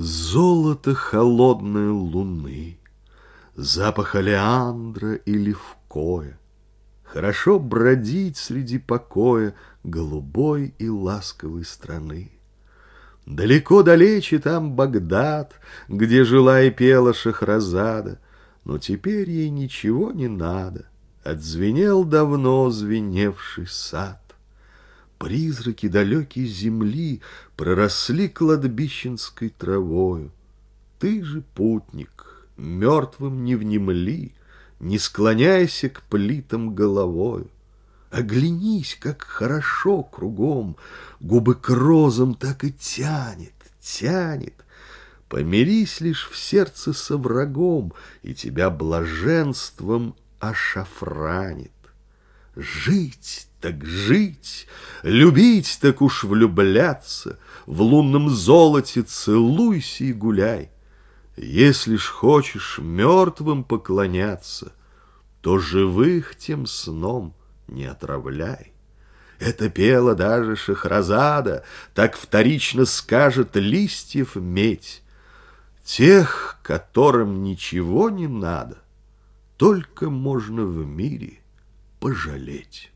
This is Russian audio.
Золото холодной луны, Запах олеандра и левкоя, Хорошо бродить среди покоя Голубой и ласковой страны. Далеко далече там Багдад, Где жила и пела Шахразада, Но теперь ей ничего не надо, Отзвенел давно звеневший сад. Призраки далекой земли Проросли кладбищенской травою. Ты же, путник, мертвым не внемли, Не склоняйся к плитам головою. Оглянись, как хорошо кругом, Губы к розам так и тянет, тянет. Помирись лишь в сердце со врагом, И тебя блаженством ошафранит. Жить так жить, любить так уж влюбляться, В лунном золоте целуйся и гуляй. Если ж хочешь мертвым поклоняться, То живых тем сном не отравляй. Это пела даже Шахразада, Так вторично скажет листьев медь. Тех, которым ничего не надо, Только можно в мире пожалеть.